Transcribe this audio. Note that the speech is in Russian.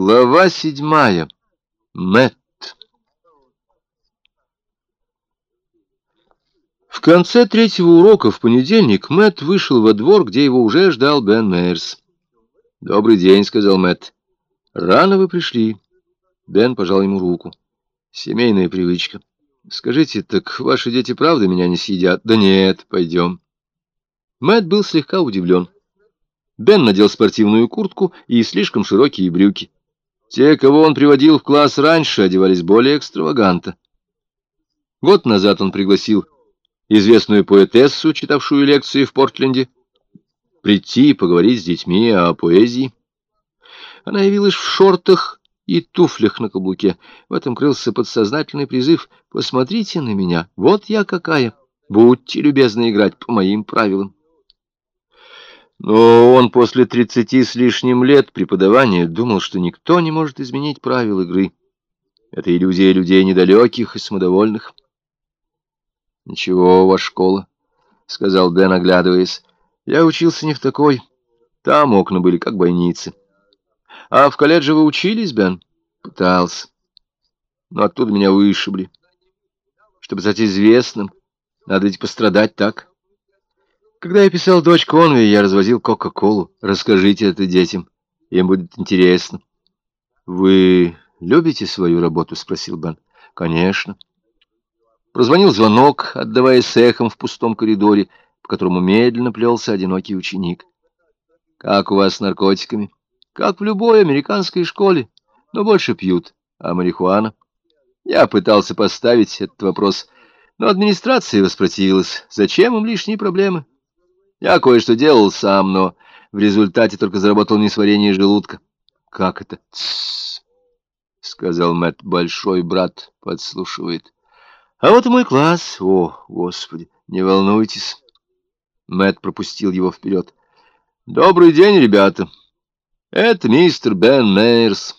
Глава седьмая. Мэтт. В конце третьего урока в понедельник Мэтт вышел во двор, где его уже ждал Бен Мейерс. «Добрый день», — сказал Мэтт. «Рано вы пришли». Бен пожал ему руку. «Семейная привычка. Скажите, так ваши дети правда меня не съедят?» «Да нет, пойдем». Мэтт был слегка удивлен. Бен надел спортивную куртку и слишком широкие брюки. Те, кого он приводил в класс раньше, одевались более экстравагантно. Год назад он пригласил известную поэтессу, читавшую лекции в Портленде, прийти и поговорить с детьми о поэзии. Она явилась в шортах и туфлях на каблуке. В этом крылся подсознательный призыв «Посмотрите на меня, вот я какая, будьте любезны играть по моим правилам». Но он после тридцати с лишним лет преподавания думал, что никто не может изменить правил игры. Это иллюзия людей недалеких и самодовольных. «Ничего, ваша школа», — сказал Дэн, оглядываясь. «Я учился не в такой. Там окна были как бойницы». «А в колледже вы учились, Бен?» «Пытался. Но оттуда меня вышибли. Чтобы стать известным, надо ведь пострадать так». Когда я писал «Дочь Конви», я развозил Кока-Колу. Расскажите это детям, им будет интересно. «Вы любите свою работу?» — спросил Бен. «Конечно». Прозвонил звонок, отдаваясь эхом в пустом коридоре, по которому медленно плелся одинокий ученик. «Как у вас с наркотиками?» «Как в любой американской школе, но больше пьют. А марихуана?» Я пытался поставить этот вопрос, но администрация воспротивилась. Зачем им лишние проблемы? Я кое-что делал сам, но в результате только заработал несварение желудка. — Как это? — Тссс, — сказал Мэтт. Большой брат подслушивает. — А вот и мой класс. О, Господи, не волнуйтесь. Мэтт пропустил его вперед. — Добрый день, ребята. Это мистер Бен Мейерс.